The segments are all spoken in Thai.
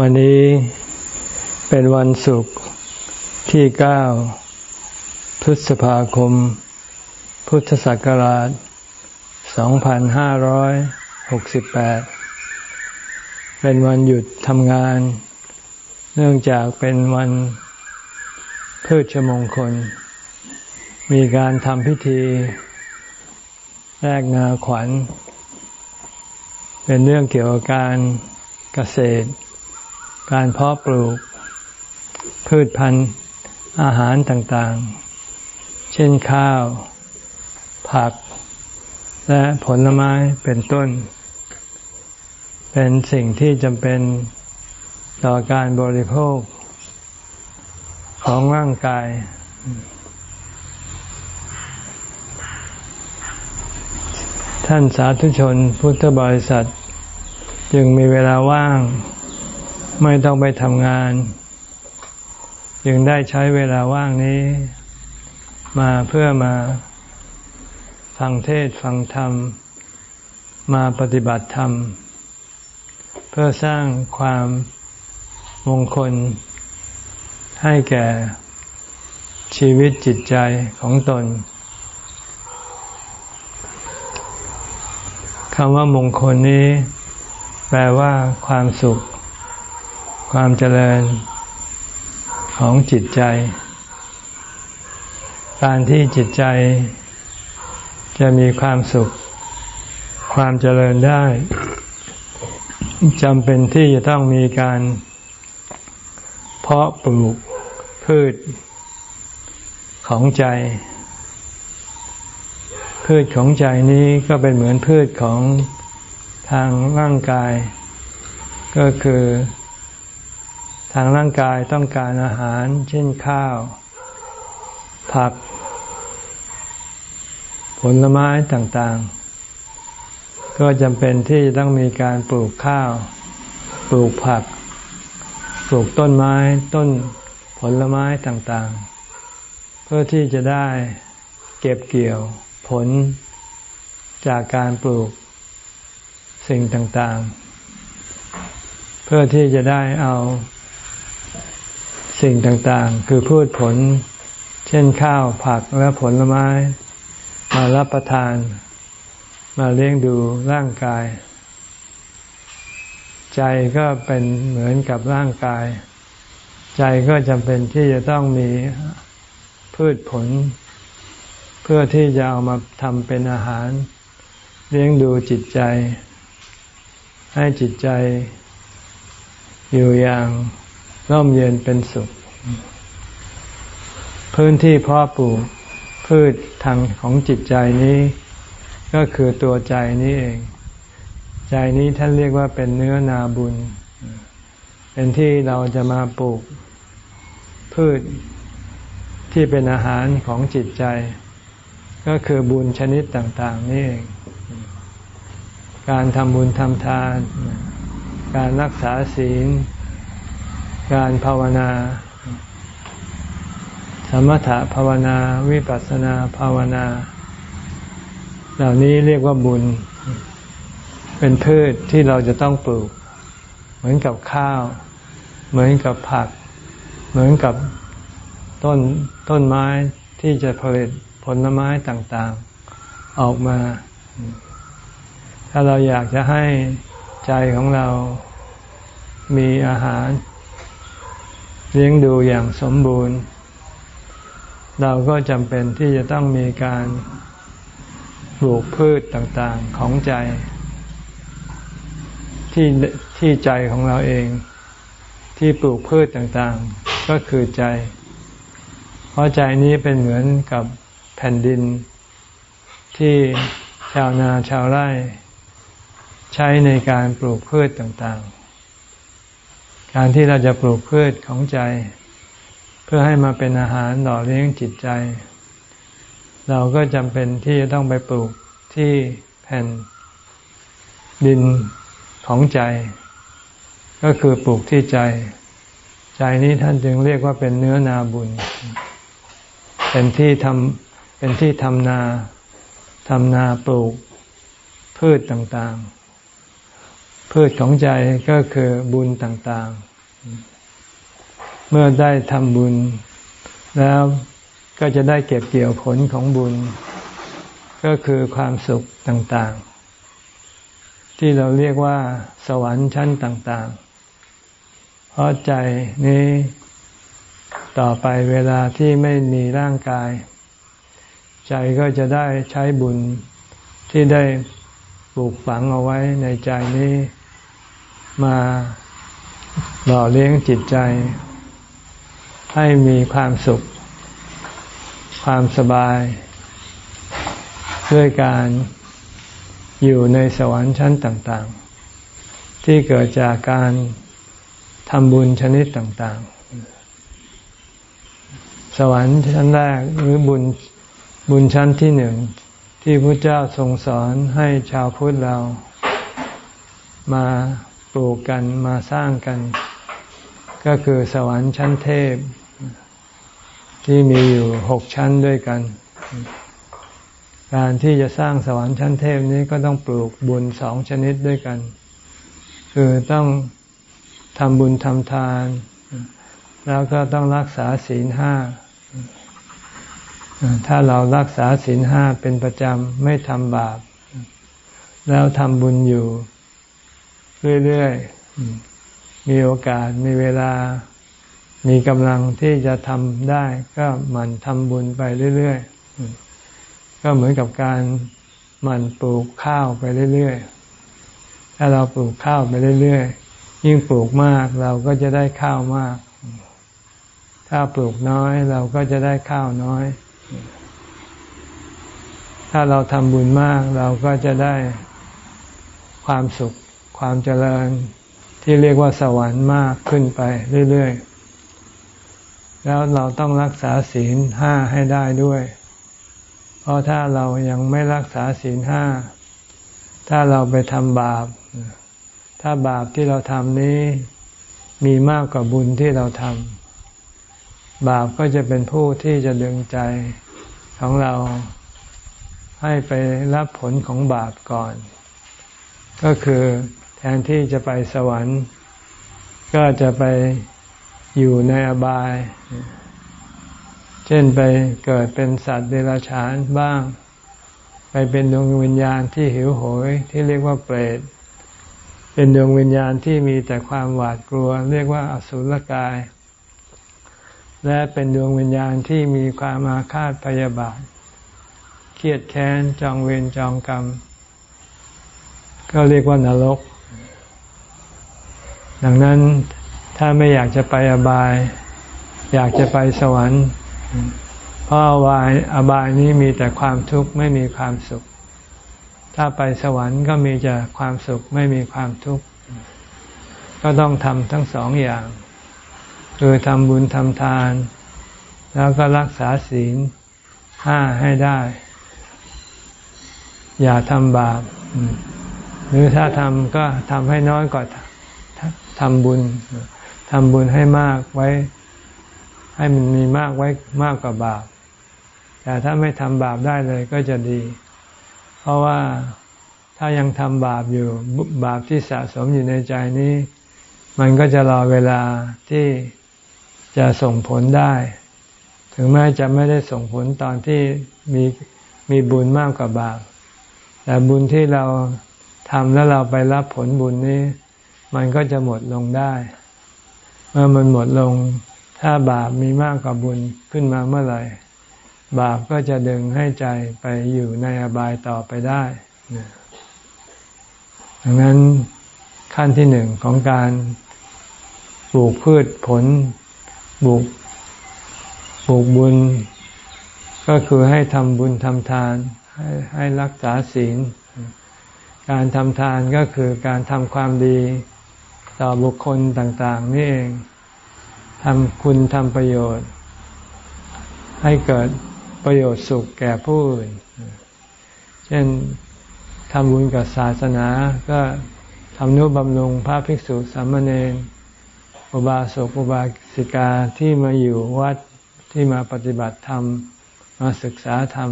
วันนี้เป็นวันศุกร์ที่เก้าพฤษภาคม พุทธศักราช 2568 เป็นวันหยุดทำงาน เนื่องจากเป็นวันพืชมงคล มีการทำพิธีแรกนาขวัญ เป็นเรื่องเกี่ยวกับการเกษตร การเพาะปลูก พืชพันธุ์อาหารต่างๆ เช่นข้าว ผัก และผลไม้เป็นต้น เป็นสิ่งที่จำเป็นต่อการบริโภค ของร่างกาย ท่านสาธุชนพุทธบริษัท จึงมีเวลาว่าง ไม่ต้องไปทำงาน ยังได้ใช้เวลาว่างนี้ มาเพื่อมาฟังเทศฟังธรรม มาปฏิบัติธรรม เพื่อสร้างความมงคล ให้แก่ชีวิตจิตใจของตนคำว่ามงคลนี้ แปลว่าความสุข ความเจริญของจิตใจ การที่จิตใจ จะมีความสุข ความเจริญได้จำเป็นที่จะต้องมีการ เพาะปลูกพืชของใจ พืชของใจนี้ก็เป็นเหมือนพืชของทางร่างกาย ก็คือ ทางร่างกายต้องการอาหาร เช่นข้าว ผัก ผลไม้ต่างๆ ก็จำเป็นที่ต้องมีการปลูกข้าว ปลูกผัก ปลูกต้นไม้ต้นผลไม้ต่างๆ เพื่อที่จะได้เก็บเกี่ยวผลจากการปลูกสิ่งต่างๆ เพื่อที่จะได้เอา สิ่งต่างๆ คือพืชผล เช่นข้าวผักและผลไม้ มารับประทาน มาเลี้ยงดูร่างกาย ใจก็เป็นเหมือนกับร่างกาย ใจก็จำเป็นที่จะต้องมีพืชผล เพื่อที่จะเอามาทำเป็นอาหาร เลี้ยงดูจิตใจ ให้จิตใจ อยู่อย่าง ร่มเย็นเป็นสุข พื้นที่เพาะปลูกพืชทางของจิตใจนี้ ก็คือตัวใจนี้เอง ใจนี้ท่านเรียกว่าเป็นเนื้อนาบุญ เป็นที่เราจะมาปลูก พืชที่เป็นอาหารของจิตใจ ก็คือบุญชนิดต่าง ๆ นี่เอง การทำบุญทำทาน การรักษาศีล การภาวนา สมถะภาวนา วิปัสสนาภาวนา เหล่านี้เรียกว่าบุญ เป็นพืชที่เราจะต้องปลูก เหมือนกับข้าว เหมือนกับผัก เหมือนกับต้นต้นไม้ที่จะผลิตผลไม้ต่างๆออกมา ถ้าเราอยากจะให้ใจของเรามีอาหาร เลี้ยงดูอย่างสมบูรณ์ เราก็จำเป็นที่จะต้องมีการปลูกพืชต่างๆของใจ ที่ที่ใจของเราเอง ที่ปลูกพืชต่างๆ ก็คือใจ เพราะใจนี้เป็นเหมือนกับแผ่นดิน ที่ชาวนาชาวไร่ ใช้ในการปลูกพืชต่างๆ การที่เราจะปลูกพืชของใจ เพื่อให้มาเป็นอาหารหล่อเลี้ยงจิตใจ เราก็จำเป็นที่จะต้องไปปลูกที่แผ่นดินของใจ ก็คือปลูกที่ใจ ใจนี้ท่านจึงเรียกว่าเป็นเนื้อนาบุญ เป็นที่ทำเป็นที่ทำนาทำนาปลูกพืชต่างๆ พพืชของใจก็คือบุญต่างๆ เมื่อได้ทำบุญ แล้วก็จะได้เก็บเกี่ยวผลของบุญ ก็คือความสุขต่างๆ ที่เราเรียกว่า สวรรค์ชั้นต่างๆ เพราะใจนี้ต่อไปเวลาที่ไม่มีร่างกาย ใจก็จะได้ใช้บุญที่ได้ปลูกฝังเอาไว้ในใจนี้ มาหล่อเลี้ยงจิตใจ ให้มีความสุข ความสบาย ด้วยการอยู่ในสวรรค์ชั้นต่างๆ ที่เกิดจากการทำบุญชนิดต่างๆ สวรรค์ชั้นแรกหรือบุญบุญชั้นที่หนึ่งที่พระเจ้าทรงสอนให้ชาวพุทธเรามา ปลูกกันมาสร้างกัน ก็คือสวรรค์ชั้นเทพ ที่มีอยู่หกชั้นด้วยกัน การที่จะสร้างสวรรค์ชั้นเทพนี้ก็ต้องปลูกบุญสองชนิดด้วยกัน คือต้องทำบุญทำทาน แล้วก็ต้องรักษาศีลห้าถ้าเรารักษาศีลห้าเป็นประจำไม่ทำบาป แล้วทำบุญอยู่ เรื่อยๆ มีโอกาสมีเวลา มีกำลังที่จะทำได้ ก็หมั่นทำบุญไปเรื่อยๆ ก็เหมือนกับการหมั่นปลูกข้าวไปเรื่อยๆ ถ้าเราปลูกข้าวไปเรื่อยๆ ยิ่งปลูกมากเราก็จะได้ข้าวมาก ถ้าปลูกน้อยเราก็จะได้ข้าวน้อย ถ้าเราทำบุญมากเราก็จะได้ความสุข ความเจริญที่เรียกว่าสวรรค์มากขึ้นไปเรื่อยๆ แล้วเราต้องรักษาศีลห้าให้ได้ด้วย เพราะถ้าเรายังไม่รักษาศีลห้า ถ้าเราไปทำบาป ถ้าบาปที่เราทำนี้มีมากกว่าบุญที่เราทำบาปก็จะเป็นผู้ที่จะดึงใจของเราให้ไปรับผลของบาปก่อน ก็คือ แทนที่จะไปสวรรค์ ก็จะไปอยู่ในอบาย เช่นไปเกิดเป็นสัตว์เดรัจฉานบ้าง ไปเป็นดวงวิญญาณที่หิวโหยที่เรียกว่าเปรต เป็นดวงวิญญาณที่มีแต่ความหวาดกลัว เรียกว่าอสุรกาย และเป็นดวงวิญญาณที่มีความอาฆาตพยาบาท เครียดแค้นจองเวรจองกรรม ก็เรียกว่านรก ดังนั้นถ้าไม่อยากจะไปอบาย อยากจะไปสวรรค์ เพราะอบายอบายนี้มีแต่ความทุกข์ไม่มีความสุข ถ้าไปสวรรค์ก็มีแต่ความสุขไม่มีความทุกข์ ก็ต้องทำทั้งสองอย่าง คือทำบุญทำทาน แล้วก็รักษาศีลห้าให้ได้ อย่าทำบาปหรือถ้าทำก็ทำให้น้อยกว่า ทำบุญทำบุญให้มากไว้ ให้มันมีมากไว้มากกว่าบาป แต่ถ้าไม่ทำบาปได้เลยก็จะดี เพราะว่าถ้ายังทำบาปอยู่บาปที่สะสมอยู่ในใจนี้ มันก็จะรอเวลาที่จะส่งผลได้ ถึงแม้จะไม่ได้ส่งผลตอนที่มีมีบุญมากกว่าบาป แต่บุญที่เราทำแล้วเราไปรับผลบุญนี้ มันก็จะหมดลงได้ เมื่อมันหมดลง ถ้าบาปมีมากกว่าบุญขึ้นมาเมื่อไหร่ บาปก็จะดึงให้ใจไปอยู่ในอบายต่อไปได้ดังนั้นขั้นที่หนึ่งของการปลูกพืชผลปลูกปลูกบุญ ก็คือให้ทำบุญทำทาน ให้ให้รักษาศีล การทำทานก็คือการทำความดี ต่อบุคคลต่าง ๆ นี่เองทำคุณทำประโยชน์ ให้เกิดประโยชน์สุขแก่ผู้อื่น เช่นทำบุญกับศาสนา ก็ทำนุบำรุงพระภิกษุสามเณรอุบาสกอุบาสิกาที่มาอยู่วัดที่มาปฏิบัติธรรม มาศึกษาธรรม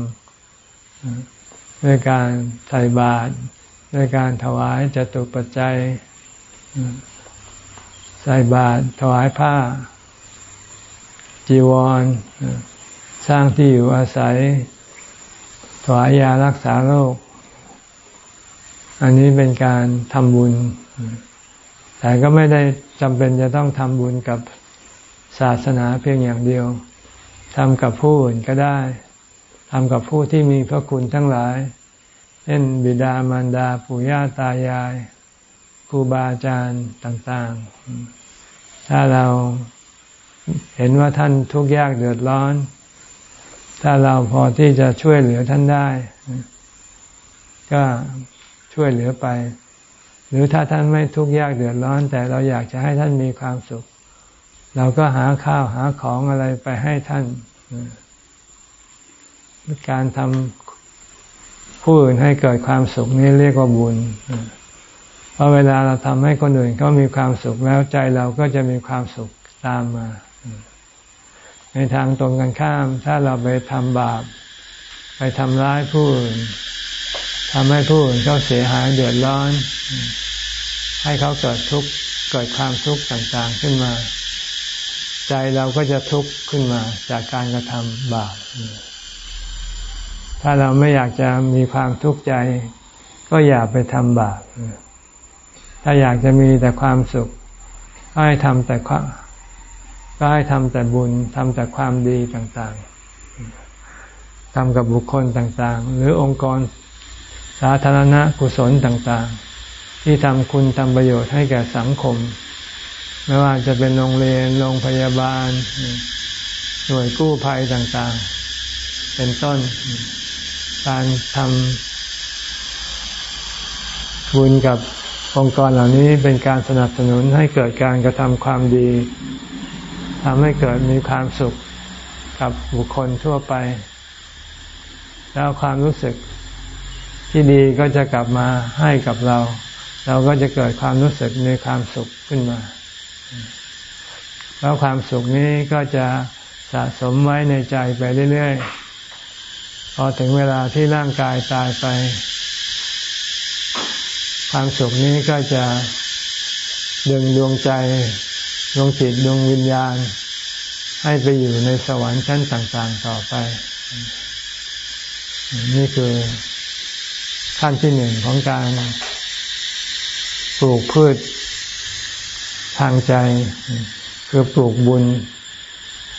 ด้วยการใส่บาตรด้วยการถวายจตุปัจจัย ใส่บาตรถวายผ้า จีวร สร้างที่อยู่อาศัย ถวายยารักษาโรค อันนี้เป็นการทำบุญ แต่ก็ไม่ได้จำเป็นจะต้องทำบุญกับศาสนาเพียงอย่างเดียวทำกับผู้อื่นก็ได้ทำกับผู้ที่มีพระคุณทั้งหลาย เช่นบิดามารดา ปู่ย่าตายาย ครูบาอาจารย์ต่างๆ ถ้าเราเห็นว่าท่านทุกข์ยากเดือดร้อน ถ้าเราพอที่จะช่วยเหลือท่านได้ ก็ช่วยเหลือไป หรือถ้าท่านไม่ทุกข์ยากเดือดร้อน แต่เราอยากจะให้ท่านมีความสุข เราก็หาข้าวหาของอะไรไปให้ท่าน การทำผู้อื่นให้เกิดความสุขนี่เรียกว่าบุญ ราะเวลาเราทำให้คนอื่นเขามีความสุขแล้วใจเราก็จะมีความสุขตามมา ในทางตรงกันข้าม ถ้าเราไปทำบาป ไปทำร้ายผู้อื่นทำให้ผู้อื่นเขาเสียหายเดือดร้อน ให้เขาเกิดทุกข์เกิดความทุกข์ต่างๆขึ้นมา ใจเราก็จะทุกข์ขึ้นมา จากการกระทำบาป ถ้าเราไม่อยากจะมีความทุกข์ใจ ก็อย่าไปทำบาป ถ้าอยากจะมีแต่ความสุข ก็ให้ทำแต่ความก็ให้ทำแต่บุญทำแต่ความดีต่างๆทำกับบุคคลต่างๆ หรือองค์กรสาธารณะกุศลต่างๆ ที่ทำคุณทำประโยชน์ให้แก่สังคม ไม่ว่าจะเป็นโรงเรียนโรงพยาบาล หน่วยกู้ภัยต่างๆ เป็นต้น การทำบุญกับ องค์กรเหล่านี้เป็นการสนับสนุนให้เกิดการกระทำความดีทำให้เกิดมีความสุขกับบุคคลทั่วไป แล้วความรู้สึกที่ดีก็จะกลับมาให้กับเรา เราก็จะเกิดความรู้สึกมีความสุขขึ้นมา แล้วความสุขนี้ก็จะสะสมไว้ในใจไปเรื่อยๆ พอถึงเวลาที่ร่างกายตายไป ความสุขนี้ก็จะดึงดวงใจดวงจิตดวงวิญญาณ ให้ไปอยู่ในสวรรค์ชั้นต่างๆต่อไป นี่คือขั้นที่หนึ่งของการปลูกพืชทางใจ คือปลูกบุญ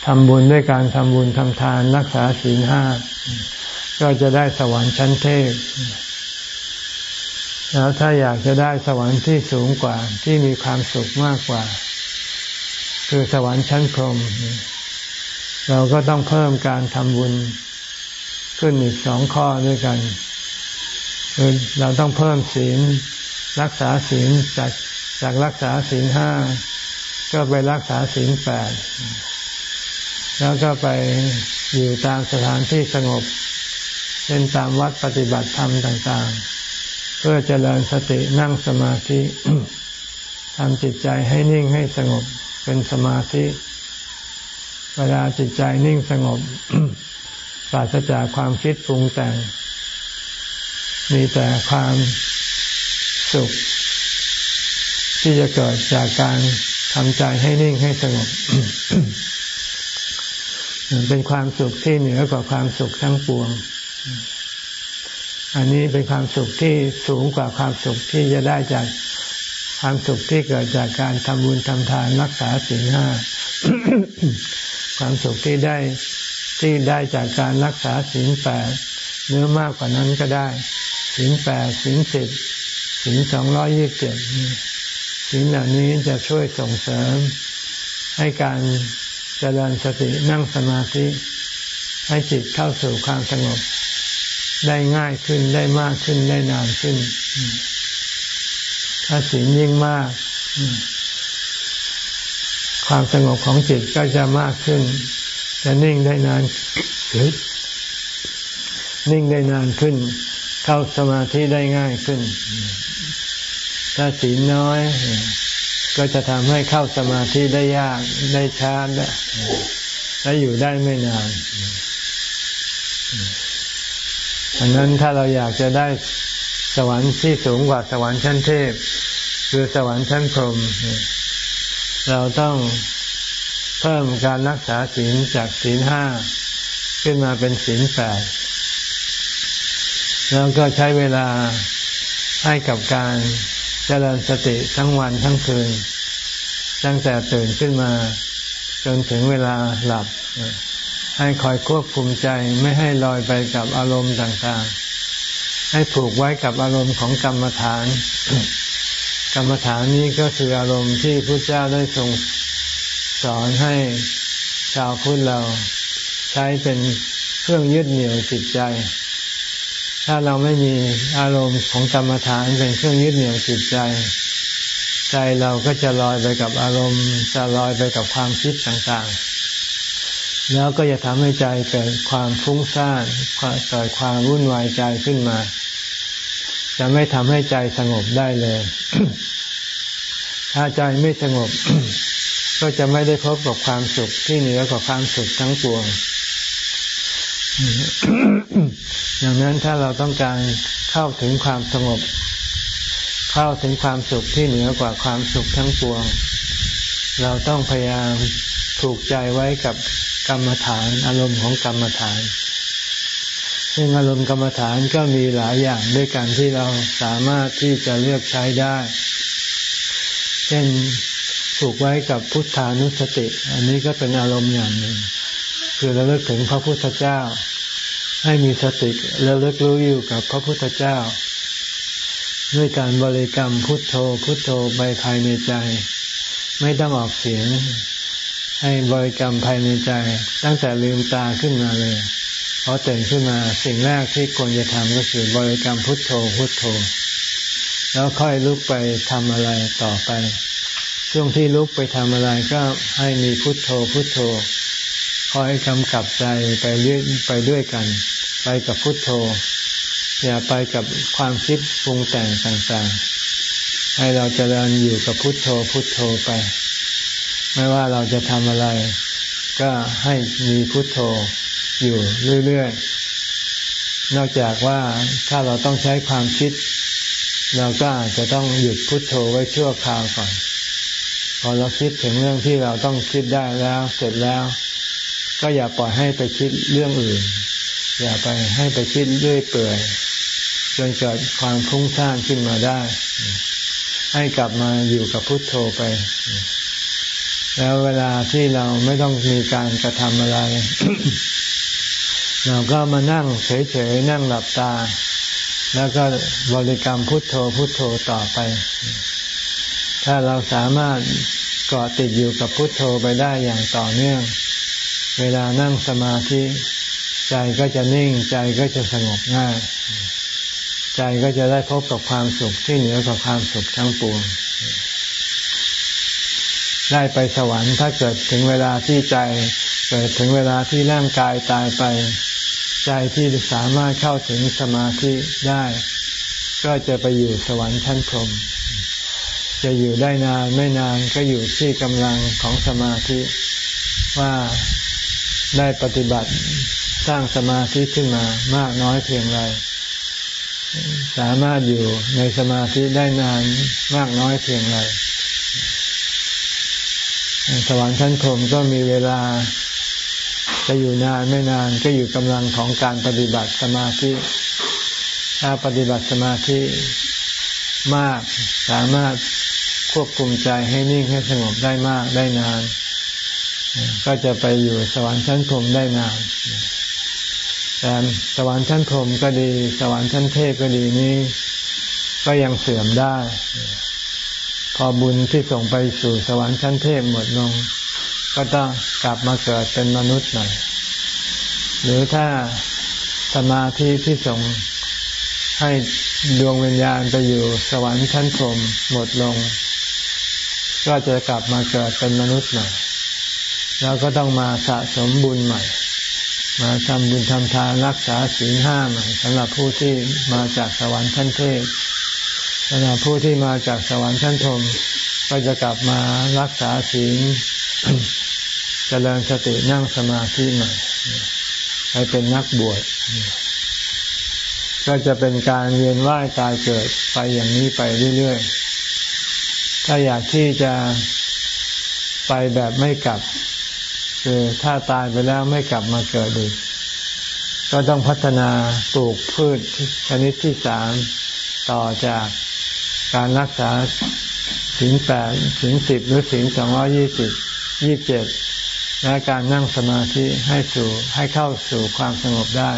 ทำบุญด้วยการทำบุญทำทานรักษาศีลห้าก็จะได้สวรรค์ชั้นเทพ แล้วถ้าอยากจะได้สวรรค์ที่สูงกว่าที่มีความสุขมากกว่า คือสวรรค์ชั้นพรหมเราก็ต้องเพิ่มการทำบุญขึ้นอีกสองข้อด้วยกันคือเราต้องเพิ่มศีลรักษาศีลจากจากรักษาศีลห้าก็ไปรักษาศีลแปดแล้วก็ไปอยู่ตามสถานที่สงบ เช่นตามวัดปฏิบัติธรรมต่าง ๆ เพื่อเจริญสตินั่งสมาธิทำจิตใจให้นิ่งให้สงบเป็นสมาธิ เวลาจิตใจนิ่งสงบปราศจากความคิดปรุงแต่ง มีแต่ความสุข ที่จะเกิดจากการทำใจให้นิ่งให้สงบ เป็นความสุขที่เหนือกว่าความสุขทั้งปวง อันนี้เป็นความสุขที่สูงกว่าความสุขที่จะได้จากความสุขที่เกิดจากการทำบุญทำทานรักษาศีลห้าความสุขที่ได้ที่ได้จากการรักษาศีลแปดเนื้อมากกว่านั้นก็ได้ศีลแปดศีลสิบศีลสองร้อยี่สิบเจ็ดศีลเหล่านี้จะช่วยส่งเสริม ให้การเจริญสตินั่งสมาธิ ให้จิตเข้าสู่ความสงบ ได้ง่ายขึ้นได้มากขึ้นได้นานขึ้น ถ้าศีลยิ่งมาก ความสงบของจิตก็จะมากขึ้น จะนิ่งได้นานนิ่งได้นานขึ้น เข้าสมาธิได้ง่ายขึ้น ถ้าศีลน้อย ก็จะทำให้เข้าสมาธิได้ยากได้ช้าและอยู่ได้ไม่นาน ดังนั้นถ้าเราอยากจะได้สวรรค์ที่สูงกว่าสวรรค์ชั้นเทพ คือสวรรค์ชั้นพรหมเราต้องเพิ่มการรักษาศีลจากศีลห้าขึ้นมาเป็นศีลแปดแล้วก็ใช้เวลาให้กับการเจริญสติทั้งวันทั้งคืน ตั้งแต่ตื่นขึ้นมา จนถึงเวลาหลับ ให้คอยควบคุมใจไม่ให้ลอยไปกับอารมณ์ต่างๆ ให้ผูกไว้กับอารมณ์ของกรรมฐาน กรรมฐานนี้ก็คืออารมณ์ที่พระเจ้าได้ทรงสอนให้ชาวพุทธเราใช้เป็นเครื่องยึดเหนี่ยวจิตใจ ถ้าเราไม่มีอารมณ์ของกรรมฐานเป็นเครื่องยึดเหนี่ยวจิตใจ ใจเราก็จะลอยไปกับอารมณ์จะลอยไปกับความคิดต่างๆ แล้วก็จะทำให้ใจเกิดความฟุ้งซ่านเกิดความวุ่นวายใจขึ้นมา จะไม่ทำให้ใจสงบได้เลย ถ้าใจไม่สงบ ก็จะไม่ได้พบกับความสุขที่เหนือกว่าความสุขทั้งปวงดังนั้นถ้าเราต้องการเข้าถึงความสงบ เข้าถึงความสุขที่เหนือกว่าความสุขทั้งปวง เราต้องพยายามถูกใจไว้กับ รรมฐาน อารมณ์ของกรรมฐาน ซึ่งอารมณ์กรรมฐานก็มีหลายอย่างด้วยกันที่เราสามารถที่จะเลือกใช้ได้ เช่นผูกไว้กับพุทธานุสติ อันนี้ก็เป็นอารมณ์อย่างหนึ่ง คือเราเลิกถึงพระพุทธเจ้า ให้มีสติแล้วเลิกรู้อยู่กับพระพุทธเจ้า ด้วยการบริกรรมพุทโธพุทโธไปภายในใจ ไม่ต้องออกเสียง ให้บริกรรมภายในใจ ตั้งแต่ลืมตาขึ้นมาเลยพอตื่นขึ้นมาสิ่งแรกที่ควรจะทำก็คือบริกรรมพุทโธพุทโธ แล้วค่อยลุกไปทำอะไรต่อไป ช่วงที่ลุกไปทำอะไรก็ให้มีพุทโธพุทโธคอยกำกับใจไปเรื่อยไปด้วยกัน ไปกับพุทโธ อย่าไปกับความคิดปรุงแต่งต่างๆ ให้เราจเจริญอยู่กับพุทโธพุทโธไป ไม่ว่าเราจะทำอะไร ก็ให้มีพุทโธอยู่เรื่อยๆ นอกจากว่าถ้าเราต้องใช้ความคิด เราก็อาจจะต้องหยุดพุทโธไว้ชั่วคราวก่อน พอเราคิดถึงเรื่องที่เราต้องคิดได้แล้วเสร็จแล้ว ก็อย่าปล่อยให้ไปคิดเรื่องอื่น อย่าไปให้ไปคิดเรื่อยเปื่อยจนเกิดความฟุ้งซ่านขึ้นมาได้ ให้กลับมาอยู่กับพุทโธไป แล้วเวลาที่เราไม่ต้องมีการกระทำอะไร เราก็มานั่งเฉยๆนั่งหลับตา แล้วก็บริกรรมพุทโธพุทโธต่อไป ถ้าเราสามารถเกาะติดอยู่กับพุทโธไปได้อย่างต่อเนื่อง เวลานั่งสมาธิใจก็จะนิ่งใจก็จะสงบง่าย ใจก็จะได้พบกับความสุขที่เหนือกว่าความสุขทั้งปวง ได้ไปสวรรค์ถ้าเกิดถึงเวลาที่ใจเกิดถึงเวลาที่ร่างกายตายไป ใจที่สามารถเข้าถึงสมาธิได้ ก็จะไปอยู่สวรรค์ชั้นพรหมจะอยู่ได้นานไม่นานก็อยู่ที่กำลังของสมาธิว่าได้ปฏิบัติสร้างสมาธิขึ้นมามากน้อยเพียงไร สามารถอยู่ในสมาธิได้นานมากน้อยเพียงไร สวรรค์ชั้นพรมก็มีเวลาจะอยู่นานไม่นานก็อยู่กำลังของการปฏิบัติสมาธิ ถ้าปฏิบัติสมาธิมากสามารถควบคุมใจให้นิ่งให้สงบได้มากได้นาน ก็จะไปอยู่สวรรค์ชั้นพรมได้นานแต่สวรรค์ชั้นพรมก็ดี สวรรค์ชั้นเทพก็ดีนี้ ก็ยังเสื่อมได้ พอบุญที่ส่งไปสู่สวรรค์ชั้นเทพหมดลง ก็ต้องกลับมาเกิดเป็นมนุษย์หน่อย หรือถ้าสมาธิที่ส่งให้ดวงวิญญาณไปอยู่สวรรค์ชั้นพรมหมดลง ก็จะกลับมาเกิดเป็นมนุษย์ใหม่แล้วก็ต้องมาสะสมบุญใหม่ มาทำบุญทำทานรักษาศีลห้าใหม่สำหรับผู้ที่มาจากสวรรค์ชั้นเทพ สำหรับผู้ที่มาจากสวรรค์ชั้นพรมก็จะกลับมารักษาศีลจเจริญสตินั่งสมาธิใหม่ให้เป็นนักบวชก็จะเป็นการเวียนว่ายตายเกิดไปอย่างนี้ไปเรื่อยๆ ถ้าอยากที่จะไปแบบไม่กลับ คือถ้าตายไปแล้วไม่กลับมาเกิดอีก ก็ต้องพัฒนาปลูกพืชชนิดที่สามต่อจาก การรักษาสิงแปดสิงสิบหรือสิงสองร้อยี่สิบยี่บเจ็ดและการนั่งสมาธิให้สู่ให้เข้าสู่ความสงบได้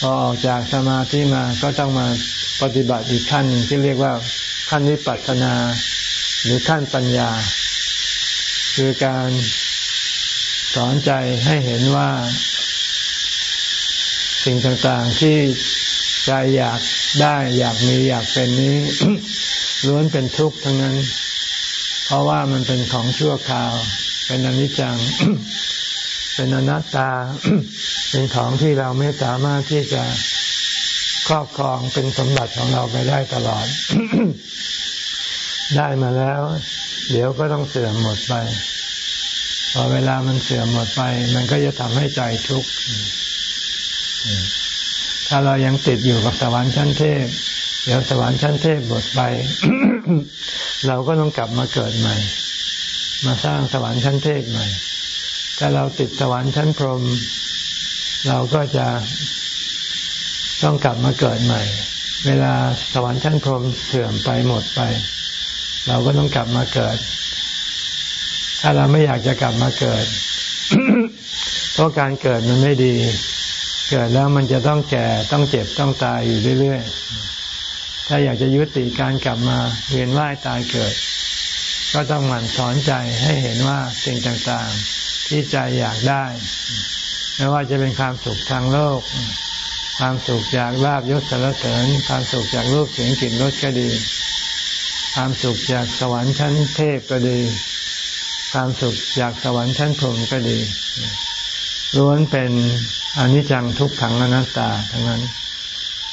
พอออกจากสมาธิมาก็ต้องมาปฏิบัติอีกขั้นหนึ่งที่เรียกว่าขั้นวิปัสสนา หรือขั้นปัญญา คือการสอนใจให้เห็นว่า สิ่งต่างๆที่ ใจอยากได้อยากมีอยากเป็นนี้ล้วนเป็นทุกข์ทั้งนั้น เพราะว่ามันเป็นของชั่วคราว เป็นอนิจจัง เป็นอนัตตา เป็นของที่เราไม่สามารถที่จะครอบครองเป็นสมบัติของเราไปได้ตลอด ได้มาแล้ว เดี๋ยวก็ต้องเสื่อมหมดไป พอเวลามันเสื่อมหมดไป มันก็จะทำให้ใจทุกข์ ถ้าเรายังติดอยู่กับสวรรค์ชั้นเทพ เดี๋ยวสวรรค์ชั้นเทพหมดไป เราก็ต้องกลับมาเกิดใหม่ มาสร้างสวรรค์ชั้นเทพใหม่ ถ้าเราติดสวรรค์ชั้นพรหมเราก็จะต้องกลับมาเกิดใหม่ เวลาสวรรค์ชั้นพรหมเสื่อมไปหมดไป เราก็ต้องกลับมาเกิด ถ้าเราไม่อยากจะกลับมาเกิด เพราะการเกิดมันไม่ดี เกิดแล้วมันจะต้องแก่ต้องเจ็บต้องตายอยู่เรื่อยๆ ถ้าอยากจะยุติการกลับมาเวียนว่ายตายเกิด ก็ต้องหมั่นสอนใจให้เห็นว่าสิ่งต่างๆ ที่ใจอยากได้ ไม่ว่าจะเป็นความสุขทางโลก ความสุขจากลาบยศสารเสริญ ความสุขจากรูปเสียงกลิ่นรสก็ดี ความสุขจากสวรรค์ชั้นเทพก็ดี ความสุขจากสวรรค์ชั้นพรหมก็ดีล้วนเป็น อนิจจังทุกขังอนัตตาทั้งนั้น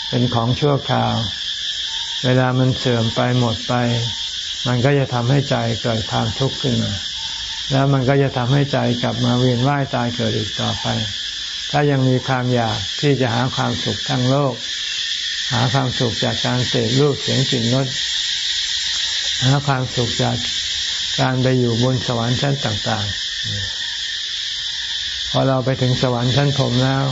เป็นของชั่วคราว เวลามันเสื่อมไปหมดไป มันก็จะทำให้ใจเกิดความทุกข์ขึ้นมา แล้วมันก็จะทำให้ใจกลับมาเวียนว่ายตายเกิดอีกต่อไป ถ้ายังมีความอยากที่จะหาความสุขทางโลก หาความสุขจากการเสพรูปเสียงกลิ่นรสหาความสุขจากการไปอยู่บนสวรรค์ชั้นต่าง ๆ พอเราไปถึงสวรรค์ชั้นผมแล้ว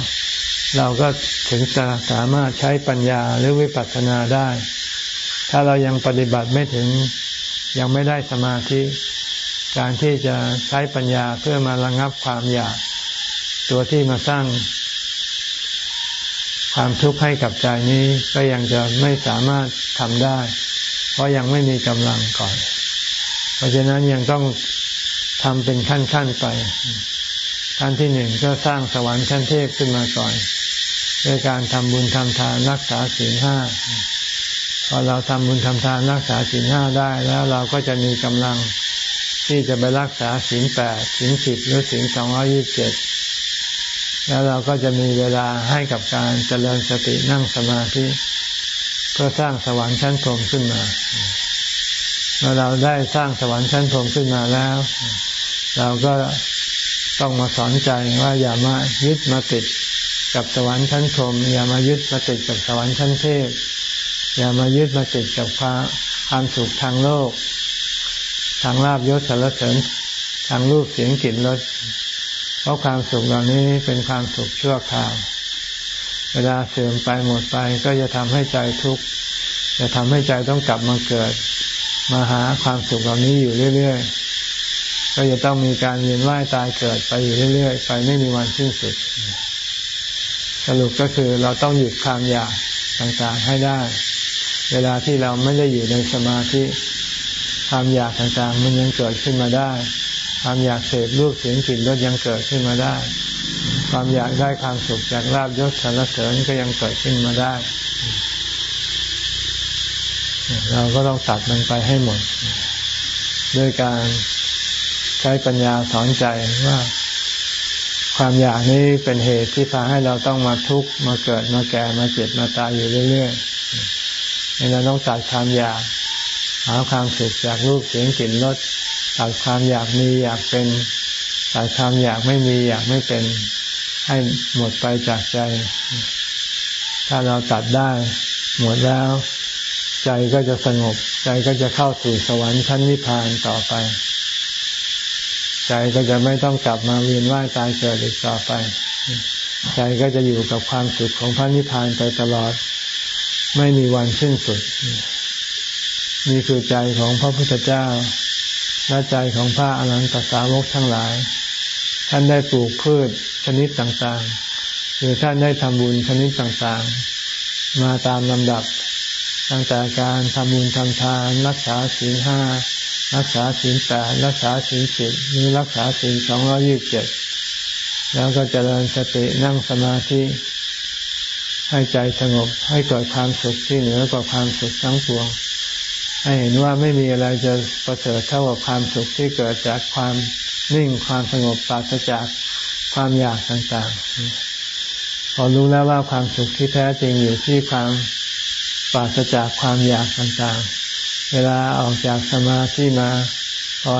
เราก็ถึงจะสามารถใช้ปัญญาหรือวิปัสสนาได้ ถ้าเรายังปฏิบัติไม่ถึงยังไม่ได้สมาธิ การที่จะใช้ปัญญาเพื่อมาระงับความอยาก ตัวที่มาสร้าง ความทุกข์ให้กับใจนี้ก็ยังจะไม่สามารถทำได้ เพราะยังไม่มีกำลังก่อน เพราะฉะนั้นยังต้องทำเป็นขั้นๆไป ขั้นที่หนึ่งก็สร้างสวรรค์ชั้นเทพขึ้นมาก่อนด้วยการทำบุญทำทานรักษาศีลห้าพอเราทำบุญทำทานรักษาศีลห้าได้แล้วเราก็จะมีกำลังที่จะไปรักษาศีลแปดศีลสิบหรือศีลสองร้อยี่สิบเจ็ดแล้วเราก็จะมีเวลาให้กับการเจริญสตินั่งสมาธิเพื่อสร้างสวรรค์ชั้นพรมขึ้นมาเมื่อเราได้สร้างสวรรค์ชั้นพรมขึ้นมาแล้ว เราก็ ต้องมาสอนใจว่าอย่ามายึดมาติดกับสวรรค์ชั้นพรมอย่ามายึดมาติดกับสวรรค์ชั้นเทพอย่ามายึดมาติดกับความสุขทางโลก ทางลาบยศสารเสริญทางรูปเสียงกลิ่นรสเพราะความสุขเหล่านี้เป็นความสุขชั่วคราว เวลาเสื่อมไปหมดไปก็จะทำให้ใจทุกข์จะทำให้ใจต้องกลับมาเกิด มาหาความสุขเหล่านี้อยู่เรื่อย ๆ ก็จะต้องมีการเวียนว่ายตายเกิดไปอยู่เรื่อยๆไปไม่มีวันสิ้นสุด สรุปก็คือเราต้องหยุดความอยากต่างๆให้ได้ เวลาที่เราไม่ได้อยู่ในสมาธิความอยากต่างๆ มันยังเกิดขึ้นมาได้ ความอยากเสพรูปเสียงกลิ่นรสยังเกิดขึ้นมาได้ ความอยากได้ความสุขจากลาบยศสารเสริญก็ยังเกิดขึ้นมาได้ เราก็ต้องตัดมันไปให้หมด ด้วยการ ใช้ปัญญาสอนใจว่า ความอยากนี้เป็นเหตุที่พาให้เราต้องมาทุกข์มาเกิดมาแก่มาเจ็บมาตายอยู่เรื่อยๆเราต้องตัดความอยากหาความสุขจากรูปเสียงกลิ่นรสตัดความอยากมีอยากเป็นตัดความอยากไม่มีอยากไม่เป็นให้หมดไปจากใจ ถ้าเราตัดได้หมดแล้ว ใจก็จะสงบ ใจก็จะเข้าสู่สวรรค์ชั้นนิพพานต่อไป ใจก็จะไม่ต้องกลับมาเวียนว่ายตายเกิดอีกต่อไป ใจก็จะอยู่กับความสุขของพระนิพพานไปตลอด ไม่มีวันสิ้นสุด นี่คือใจของพระพุทธเจ้าและใจของพระอรหันตสาวกทั้งหลาย ท่านได้ปลูกพืชชนิดต่างๆ หรือท่านได้ทำบุญชนิดต่างๆ มาตามลำดับ ตั้งแต่การทำบุญทำทานรักษาศีลห้า รักษาศีลแปดรักษาศีลสิบหรือรักษาศีลสองร้อยี่สิบเจ็ดแล้วก็เจริญสตินั่งสมาธิให้ใจสงบให้เกิดความสุขที่เหนือกว่าความสุขทั้งปวง ให้เห็นว่าไม่มีอะไรจะประเสริฐเท่ากับความสุขที่เกิดจากความนิ่งความสงบปราศจากความอยากต่างๆ พอรู้แล้วว่าความสุขที่แท้จริงอยู่ที่ความปราศจากความอยากต่างๆ เวลาออกจากสมาธิมาพอ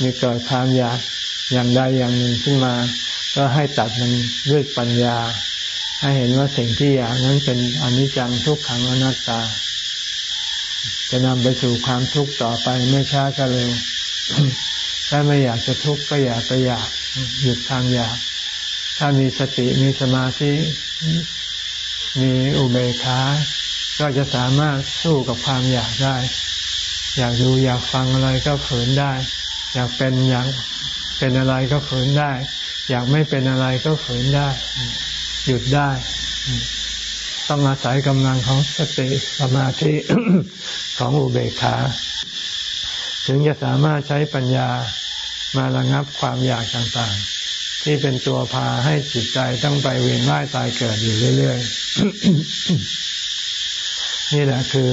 มีเกิดความอยากอย่างใดอย่างหนึ่งขึ้นมา ก็ให้ตัดมันด้วยปัญญา ให้เห็นว่าสิ่งที่อยากนั้นเป็นอนิจจังทุกขังอนัตตา จะนำไปสู่ความทุกข์ต่อไปไม่ช้าก็เร็วถ้าไม่อยากจะทุกข์ก็อย่าไปอยากหยุดความอยาก ถ้ามีสติมีสมาธิมีอุเบกขา ก็จะสามารถสู้กับความอยากได้ อยากดูอยากฟังอะไรก็ฝืนได้ อยากเป็นอยากเป็นอะไรก็ฝืนได้ อยากไม่เป็นอะไรก็ฝืนได้ หยุดได้ ต้องอาศัยกำลังของสติสมาธิของอุเบกขาถึงจะสามารถใช้ปัญญามาระงับความอยากต่างๆ ที่เป็นตัวพาให้จิตใจต้องไปเวียนว่ายตายเกิดอยู่เรื่อยๆ นี่แหละคือ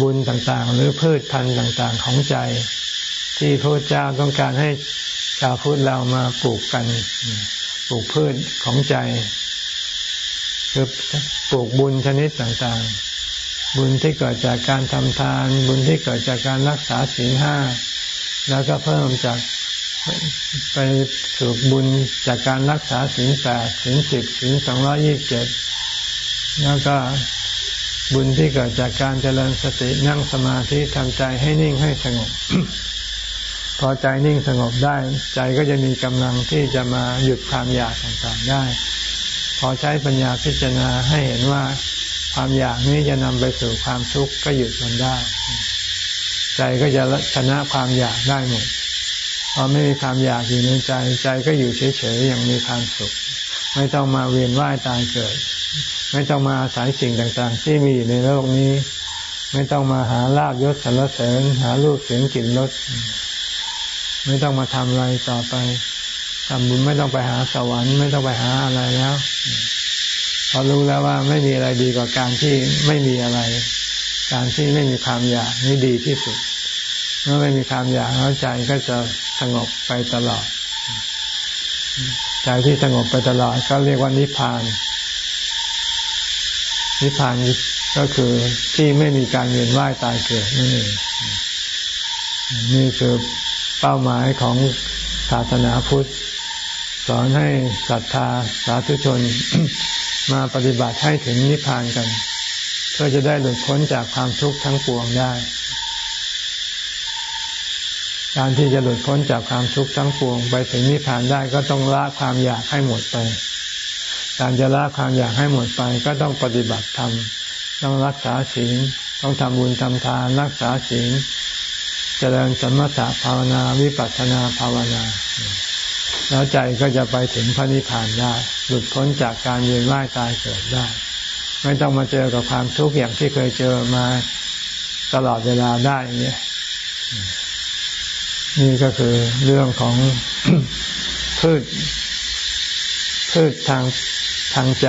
บุญต่างๆ หรือพืชพันธุ์ต่างๆของใจ ที่พระเจ้าต้องการให้ชาวพุทธเรามาปลูกกัน ปลูกพืชของใจคือปลูกบุญชนิดต่างๆ บุญที่เกิดจากการทำทาน บุญที่เกิดจากการรักษาศีลห้าแล้วก็เพิ่มจากไปสู่บุญจากการรักษาศีลแปดศีลสิบศีลสองร้อยี่สิบเจ็ดแล้วก็ บุญที่เกิดจากการเจริญสตินั่งสมาธิทำใจให้นิ่งให้สงบ พอใจนิ่งสงบได้ ใจก็จะมีกำลังที่จะมาหยุดความอยากต่างๆได้ พอใช้ปัญญาพิจารณาให้เห็นว่าความอยากนี้จะนำไปสู่ความทุกข์ก็หยุดมันได้ ใจก็จะชนะความอยากได้หมดพอไม่มีความอยากอยู่ในใจ ใจก็อยู่เฉยๆอย่างมีความสุข ไม่ต้องมาเวียนว่ายตายเกิด ไม่ต้องมาอาศัยสิ่งต่างๆ ที่มีอยู่ในโลกนี้ ไม่ต้องมาหาลาบยศสรรเสริญ หารูปเสียงกลิ่นรสไม่ต้องมาทำอะไรต่อไปทำบุญไม่ต้องไปหาสวรรค์ไม่ต้องไปหาอะไรแล้วพอรู้แล้วว่าไม่มีอะไรดีกว่าการที่ไม่มีอะไร การที่ไม่มีความอยากนี่ดีที่สุด เมื่อไม่มีความอยากแล้วใจก็จะสงบไปตลอด ใจที่สงบไปตลอดก็เรียกว่านิพพาน นิพพานก็คือที่ไม่มีการเวียนว่ายตายเกิดนั่นเองนี่คือเป้าหมายของศาสนาพุทธ สอนให้ศรัทธาสาธุชนมาปฏิบัติให้ถึงนิพพานกัน เพื่อจะได้หลุดพ้นจากความทุกข์ทั้งปวงได้ การที่จะหลุดพ้นจากความทุกข์ทั้งปวง ไปถึงนิพพานได้ก็ต้องละความอยากให้หมดไป การจะละความอยากให้หมดไปก็ต้องปฏิบัติธรรมต้องรักษาศีลต้องทำบุญทำทานรักษาศีลเจริญสมถะภาวนาวิปัสสนาภาวนา แล้วใจก็จะไปถึงพระนิพพานได้ หลุดพ้นจากการเวียนว่ายตายเกิดได้ ไม่ต้องมาเจอกับความทุกข์อย่างที่เคยเจอมาตลอดเวลาได้เนี่ยนี่ก็คือเรื่องของพืชพืชทาง ทางใจ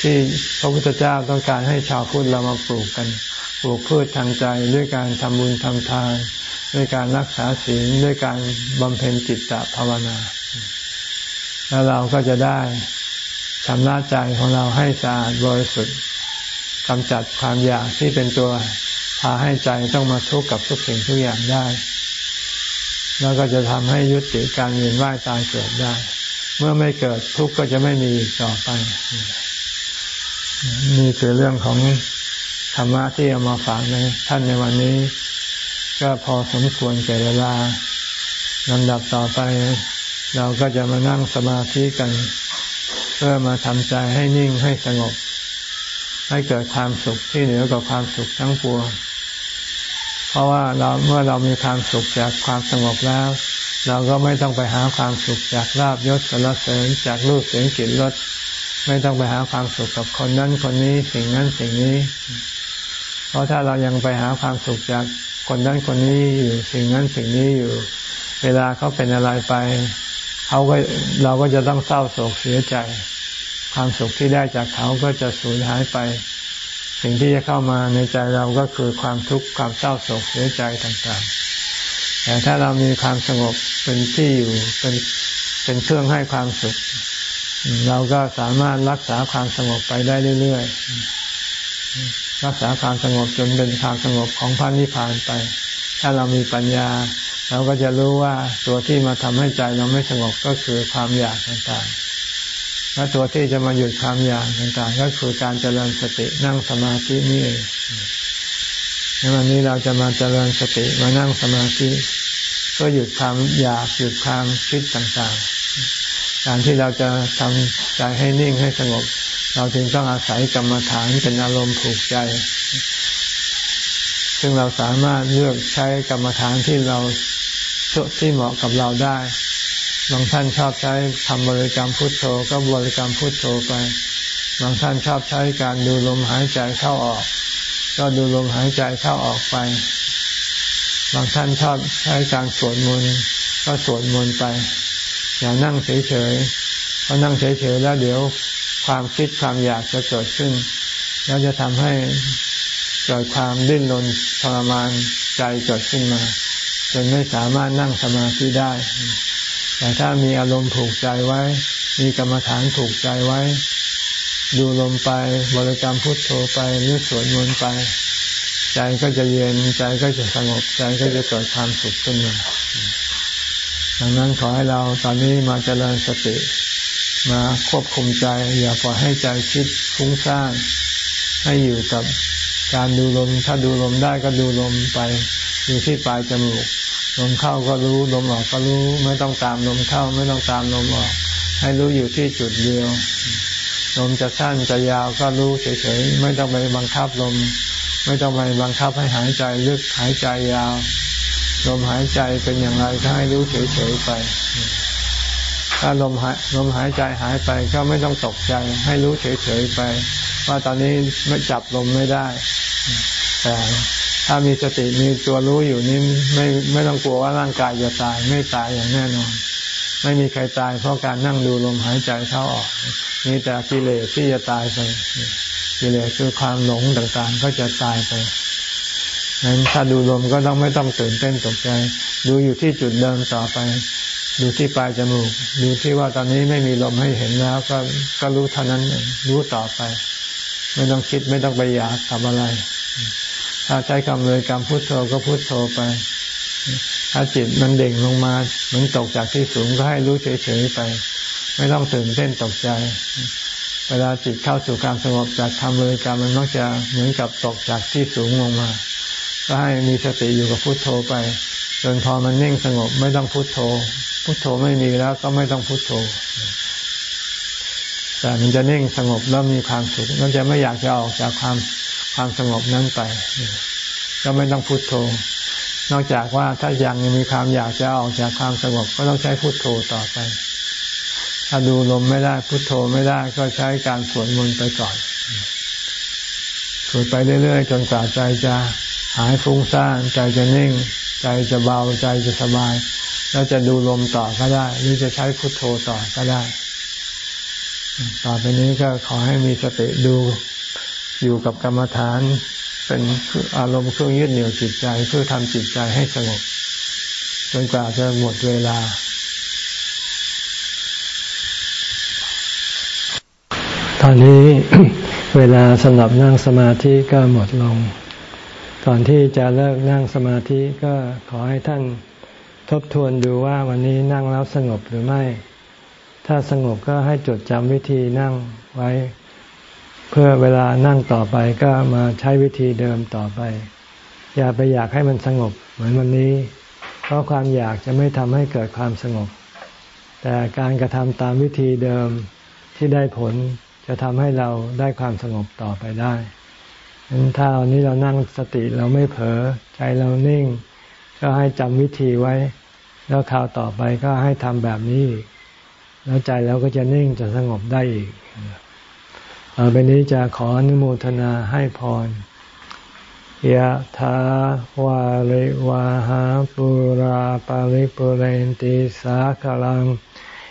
ที่พระพุทธเจ้าต้องการให้ชาวพุทธเรามาปลูกกันปลูกพืชทางใจด้วยการทำบุญทำทาน ด้วยการรักษาศีลด้วยการบำเพ็ญจิตตภาวนา แล้วเราก็จะได้ชำระใจของเราให้สะอาดบริสุทธิ์กำจัดความอยากที่เป็นตัวพาให้ใจต้องมาทุกข์กับทุกสิ่งทุกอย่างได้ แล้วก็จะทำให้ยุติการเวียนว่ายตายเกิดได้ เมื่อไม่เกิดทุกข์ก็จะไม่มีต่อไป นี่คือเรื่องของธรรมะที่เอามาฝากในท่านในวันนี้ ก็พอสมควรแก่เวลาลำดับต่อไป เราก็จะมานั่งสมาธิกัน เพื่อมาทำใจให้นิ่งให้สงบ ให้เกิดความสุขที่เหนือกว่าความสุขทั้งปวงเพราะว่าเราเมื่อเรามีความสุขจากความสงบแล้ว เราก็ไม่ต้องไปหาความสุขจากลาบยศสรรเสริญจากรูปเสียงกลิ่นรสไม่ต้องไปหาความสุขกับคนนั้นคนนี้สิ่งนั้นสิ่งนี้ เพราะถ้าเรายังไปหาความสุขจากคนนั้นคนนี้อยู่สิ่งนั้นสิ่งนี้อยู่ เวลาเขาเป็นอะไรไปเขาก็เราก็จะต้องเศร้าโศกเสียใจ ความสุขที่ได้จากเขาก็จะสูญหายไป สิ่งที่จะเข้ามาในใจเราก็คือความทุกข์ความเศร้าโศกเสียใจต่างๆ แต่ถ้าเรามีความสงบเป็นที่อยู่เป็นเป็นเครื่องให้ความสุข เราก็สามารถรักษาความสงบไปได้เรื่อยๆรักษาความสงบจนเป็นความสงบของพระนิพพานไป ถ้าเรามีปัญญา เราก็จะรู้ว่าตัวที่มาทำให้ใจเราไม่สงบก็คือความอยากต่างๆ และตัวที่จะมาหยุดความอยากต่างๆ ก็คือการเจริญสตินั่งสมาธินี่เอง ในวันนี้เราจะมาเจริญสติมานั่งสมาธิก็หยุดความอยากหยุดความคิดต่างๆ การที่เราจะทำใจให้นิ่งให้สงบ เราจึงต้องอาศัยกรรมฐานเป็นอารมณ์ผูกใจ ซึ่งเราสามารถเลือกใช้กรรมฐานที่เราที่เหมาะกับเราได้บางท่านชอบใช้ทำบริกรรมพุทโธก็บริกรรมพุทโธไปบางท่านชอบใช้การดูลมหายใจเข้าออก ก็ดูลมหายใจเข้าออกไป บางท่านชอบใช้การสวดมนต์ก็สวดมนต์ไป อย่านั่งเฉยๆเพราะนั่งเฉยๆแล้วเดี๋ยวความคิดความอยากจะเกิดขึ้น แล้วจะทำให้เกิดความดิ้นรนทรมานใจเกิดขึ้นมา จนไม่สามารถนั่งสมาธิได้ แต่ถ้ามีอารมณ์ผูกใจไว้ มีกรรมฐานผูกใจไว้ ดูลมไปบริกรรมพุทโธไปหรือสวดมนต์ไป ใจก็จะเย็นใจก็จะสงบใจก็จะเกิดความสุขขึ้นมาดังนั้นขอให้เราตอนนี้มาเจริญสติ มาควบคุมใจ อย่าปล่อยให้ใจคิดฟุ้งซ่านให้อยู่กับการดูลม ถ้าดูลมได้ก็ดูลมไปอยู่ที่ปลายจมูกลมเข้าก็รู้ลมออกก็รู้ ไม่ต้องตามลมเข้า ไม่ต้องตามลมออก ให้รู้อยู่ที่จุดเดียว ลมจะสั้นจะยาวก็รู้เฉยๆไม่ต้องไปบังคับลม ไม่ต้องไปบังคับให้หายใจลึกหายใจยาว ลมหายใจเป็นอย่างไรก็ให้รู้เฉยๆไป ถ้าลมหายลมหายใจหายไปก็ไม่ต้องตกใจ ให้รู้เฉยๆไป ว่าตอนนี้ไม่จับลมไม่ได้ แต่ถ้ามีสติมีตัวรู้อยู่นี่ไม่ไม่ต้องกลัวว่าร่างกายจะตายไม่ตายอย่างแน่นอน ไม่มีใครตายเพราะการนั่งดูลมหายใจเข้าออก มีแต่กิเลสที่จะตายไป กิเลสคือความหลงต่างๆ ก็จะตายไปนั้นถ้าดูลมก็ต้องไม่ต้องตื่นเต้นตกใจ ดูอยู่ที่จุดเดิมต่อไป ดูที่ปลายจมูก ดูที่ว่าตอนนี้ไม่มีลมให้เห็นแล้วก็ก็รู้เท่านั้นรู้ต่อไป ไม่ต้องคิดไม่ต้องไปอยากทำอะไร ถ้าใช้คำเลยกรรมพุทโธก็พุทโธไป ถ้าจิตมันเด่งลงมาเหมือนตกจากที่สูงก็ให้รู้เฉยๆไป ไม่ต้องตื่นเต้นตกใจ เวลาจิตเข้าสู่การสงบจากคำเลยกรรมมันมักจะเหมือนกับตกจากที่สูงลงมา ก็ให้มีสติอยู่กับพุโทโธไป จนพอมันนิ่งสงบไม่ต้องพุโทโธ พุโทโธไม่มีแล้วก็ไม่ต้องพุโทโธ แต่มันจะนิ่งสงบแล้วมีความสุขมันจะไม่อยากจะออกจากความความสงบนั้นไป ก็ไม่ต้องพุโทโธ นอกจากว่าถ้ายังมีความอยากจะออกจากความสงบก็ต้องใช้พุโทโธต่อไป ถ้าดูลมไม่ได้พุโทโธไม่ได้ก็ใช้การสวดมนต์ไปก่อนสวดไปเรื่อยๆจนกว่าใจจะหายฟุ้งซ่านใจจะนิ่ง ใจจะเบาใจจะสบาย แล้วจะดูลมต่อก็ได้ หรือจะใช้พุทโธต่อก็ได้ ต่อไปนี้ก็ขอให้มีสติดูอยู่กับกรรมฐาน เป็นอารมณ์เครื่องยึดเหนี่ยวจิตใจเพื่อทำจิตใจให้สงบจนกว่าจะหมดเวลา ตอนนี้เวลาสำหรับนั่งสมาธิก็หมดลง ก่อนที่จะเลิกนั่งสมาธิก็ขอให้ท่านทบทวนดูว่าวันนี้นั่งแล้วสงบหรือไม่ ถ้าสงบก็ให้จดจำวิธีนั่งไว้ เพื่อเวลานั่งต่อไปก็มาใช้วิธีเดิมต่อไป อย่าไปอยากให้มันสงบเหมือนวันนี้ เพราะความอยากจะไม่ทำให้เกิดความสงบ แต่การกระทำตามวิธีเดิมที่ได้ผล จะทำให้เราได้ความสงบต่อไปได้ถ้าวันนี้เรานั่งสติเราไม่เผลอใจเรานิ่ง ก็ให้จำวิธีไว้ แล้วคราวต่อไปก็ให้ทำแบบนี้ แล้วใจเราก็จะนิ่งจะสงบได้อีกต่อไปนี้จะขออนุโมทนาให้พรยะถาวาริวาหาปุราปาริปุเรนติสาคลัง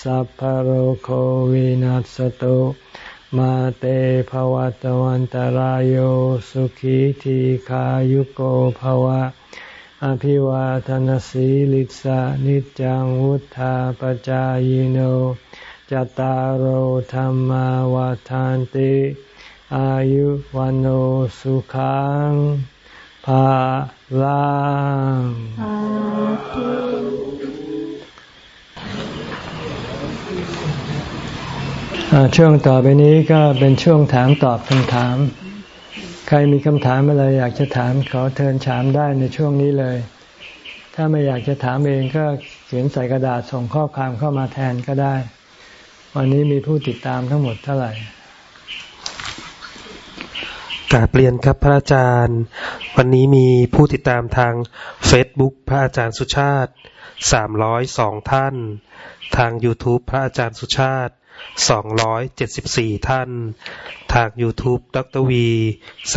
สัพพโรโควินัสตุมาเตภวัตวันตารโยสุขีทีขายุโกภวะ อภิวาทนสีลิสานิจังวุธาปจายโนจตารโหธรรมวาทานติ อายุวันโอสุขังภาลัง ช่วงต่อไปนี้ก็เป็นช่วงถามตอบคำถาม ใครมีคำถามอะไรอยากจะถามขอเทินถามได้ในช่วงนี้เลย ถ้าไม่อยากจะถามเองก็เขียนใส่กระดาษส่งข้อความเข้ามาแทนก็ได้ วันนี้มีผู้ติดตามทั้งหมดเท่าไหร่กาเปลี่ยนครับพระอาจารย์ วันนี้มีผู้ติดตามทาง Facebook พระอาจารย์สุชาติ 302 ท่าน ทาง YouTube พระอาจารย์สุชาติ 274 ท่าน ทาง YouTube ดรวี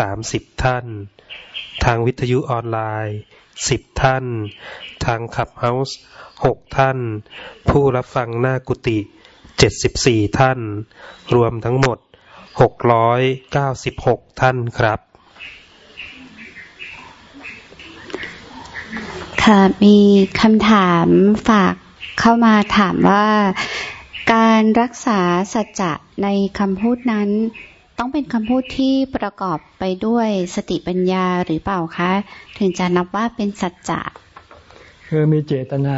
30 ท่าน ทางวิทยุออนไลน์ 10 ท่าน ทางขับเฮาส์6ท่าน ผู้รับฟังหน้ากุฏิเจ็ดสิบสี่ท่าน รวมทั้งหมดหกร้อยเก้าสิบหกท่านครับ ค่ะ มีคำถามฝากเข้ามาถามว่า การรักษาสัจจะในคำพูดนั้น ต้องเป็นคำพูดที่ประกอบไปด้วยสติปัญญาหรือเปล่าคะ ถึงจะนับว่าเป็นสัจจะคือมีเจตนา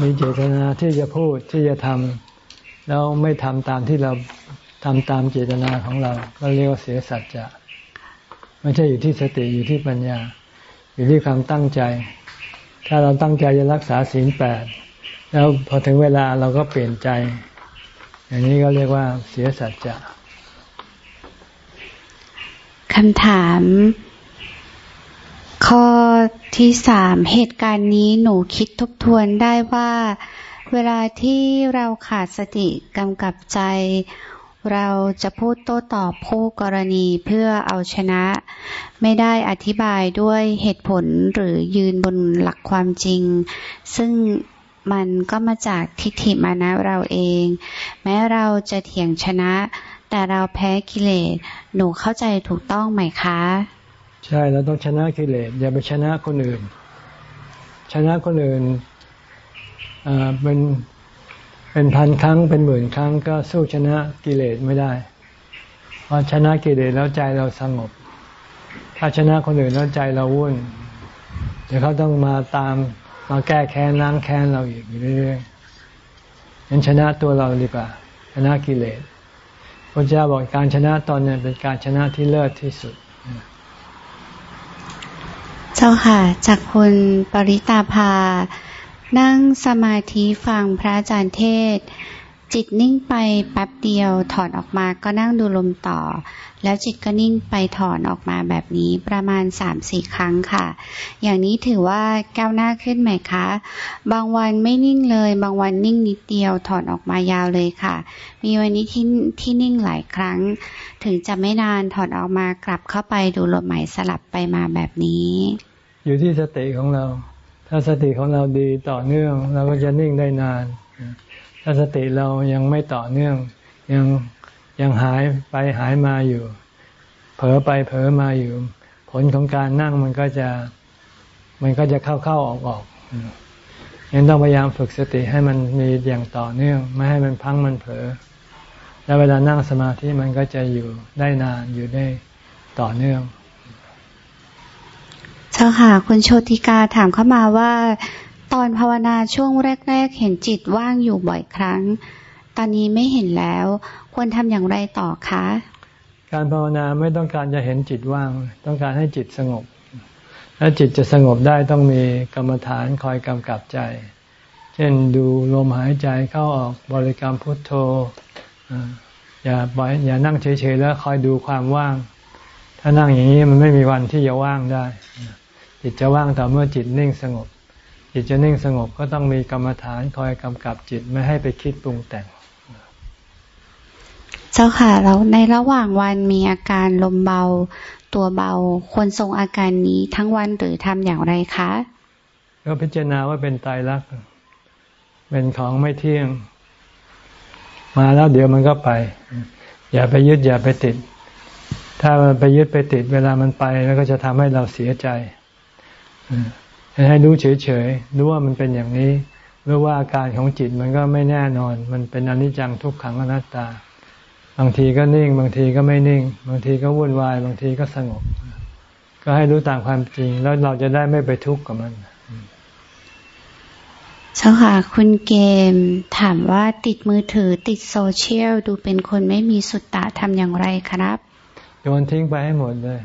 มีเจตนาที่จะพูดที่จะทำแล้วไม่ทำตามที่เราทำตามเจตนาของเรา ก็เรียกว่าเสียสัจจะไม่ใช่อยู่ที่สติอยู่ที่ปัญญา อยู่ที่ความตั้งใจ ถ้าเราตั้งใจจะรักษาศีลแปด แล้วพอถึงเวลาเราก็เปลี่ยนใจ อย่างนี้ก็เรียกว่าเสียสัจจะคำถาม ข้อที่สามเหตุการณ์นี้หนูคิดทบทวนได้ว่า เวลาที่เราขาดสติกำกับใจ เราจะพูดโต้ตอบผู้กรณีเพื่อเอาชนะ ไม่ได้อธิบายด้วยเหตุผลหรือยืนบนหลักความจริง ซึ่ง มันก็มาจากทิฏฐิมานะเราเอง แม้เราจะเถียงชนะ แต่เราแพ้กิเลสหนูเข้าใจถูกต้องไหมคะ ใช่เราต้องชนะกิเลสอย่าไปชนะคนอื่น ชนะคนอื่นเป็นเป็นพันครั้งเป็นหมื่นครั้งก็สู้ชนะกิเลสไม่ได้พอชนะกิเลสแล้วใจเราสงบ ถ้าชนะคนอื่นแล้วใจเราวุ่นเดี๋ยวเขาต้องมาตาม มาแก้แค้นล้างแค้นเราอยู่เรื่อยๆงั้นชนะตัวเราดีกว่า ชนะกิเลสพระเจ้าบอกการชนะตอนนี้เป็นการชนะที่เลิศที่สุด เจ้าค่ะ จากคุณปริตาภา นั่งสมาธิฟังพระอาจารย์เทศ จิตนิ่งไปแป๊บเดียวถอนออกมาก็นั่งดูลมต่อ แล้วจิตก็นิ่งไปถอนออกมาแบบนี้ประมาณสามสี่ครั้งค่ะ อย่างนี้ถือว่าก้าวหน้าขึ้นไหมคะ บางวันไม่นิ่งเลย บางวันนิ่งนิดเดียวถอนออกมายาวเลยค่ะ มีวันนี้ที่ที่นิ่งหลายครั้ง ถึงจะไม่นานถอนออกมากลับเข้าไปดูลมใหม่สลับไปมาแบบนี้ อยู่ที่สติของเรา ถ้าสติของเราดีต่อเนื่องเราก็จะนิ่งได้นาน ถ้าสติเรายังไม่ต่อเนื่อง ยังยังหายไปหายมาอยู่ เผลอไปเผลอมาอยู่ ผลของการนั่งมันก็จะ มันก็จะเข้าเข้าออกออกยังต้องพยายามฝึกสติให้มันมีอย่างต่อเนื่อง ไม่ให้มันพังมันเผลอแล้วเวลานั่งสมาธิมันก็จะอยู่ได้นานอยู่ได้ต่อเนื่องเจ้าค่ะคุณโชติกาถามเข้ามาว่า ตอนภาวนาช่วงแรก ๆ เห็นจิตว่างอยู่บ่อยครั้ง ตอนนี้ไม่เห็นแล้ว ควรทำอย่างไรต่อคะ การภาวนาไม่ต้องการจะเห็นจิตว่าง ต้องการให้จิตสงบ และจิตจะสงบได้ต้องมีกรรมฐานคอยกำกับใจ เช่นดูลมหายใจเข้าออกบริกรรมพุทโธ อย่าปล่อยอย่านั่งเฉยๆแล้วคอยดูความว่าง ถ้านั่งอย่างนี้มันไม่มีวันที่จะว่างได้ จิตจะว่างแต่เมื่อจิตนิ่งสงบ จิตจะนิ่งสงบก็ต้องมีกรรมฐานคอยกำกับจิตไม่ให้ไปคิดปรุงแต่ง เจ้าค่ะแล้วในระหว่างวันมีอาการลมเบา ตัวเบาควรทรงอาการนี้ทั้งวันหรือทำอย่างไรคะ ก็พิจารณาว่าเป็นตายรัก เป็นของไม่เที่ยง มาแล้วเดี๋ยวมันก็ไป อย่าไปยึดอย่าไปติด ถ้ามันไปยึดไปติด เวลามันไปแล้วก็จะทำให้เราเสียใจ ให้รู้เฉยๆ รู้ว่ามันเป็นอย่างนี้ รู้ว่าอาการของจิตมันก็ไม่แน่นอน มันเป็นอนิจจังทุกขังอนัตตา บางทีก็นิ่ง บางทีก็ไม่นิ่ง บางทีก็วุ่นวาย บางทีก็สงบ ก็ให้รู้ตามความจริง แล้วเราจะได้ไม่ไปทุกข์กับมันเจ้าค่ะคุณเกมถามว่าติดมือถือติดโซเชียลดูเป็นคนไม่มีสุตตะทำอย่างไรครับ โยนทิ้งไปให้หมดเลย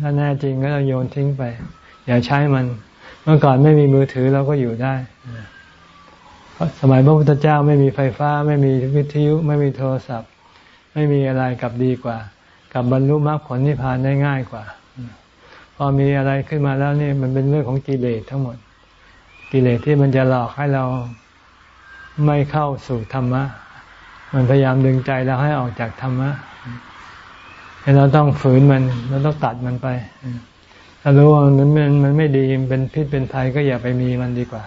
ถ้าแน่จริงก็โยนทิ้งไป อย่าใช้มัน เมื่อก่อนไม่มีมือถือเราก็อยู่ได้สมัยพระพุทธเจ้าไม่มีไฟฟ้า ไม่มีวิทยุไม่มีโทรศัพท์ ไม่มีอะไรกับดีกว่า กับบรรลุมรรคผลนิพพานได้ง่ายกว่า พอมีอะไรขึ้นมาแล้วนี่มันเป็นเรื่องของกิเลสทั้งหมด กิเลสที่มันจะหลอกให้เราไม่เข้าสู่ธรรมะ มันพยายามดึงใจเราให้ออกจากธรรมะเราต้องฝืนมันเราต้องตัดมันไป ถ้ารู้ว่ามันมันมันไม่ดีเป็นพิษเป็นภัยก็อย่าไปมีมันดีกว่า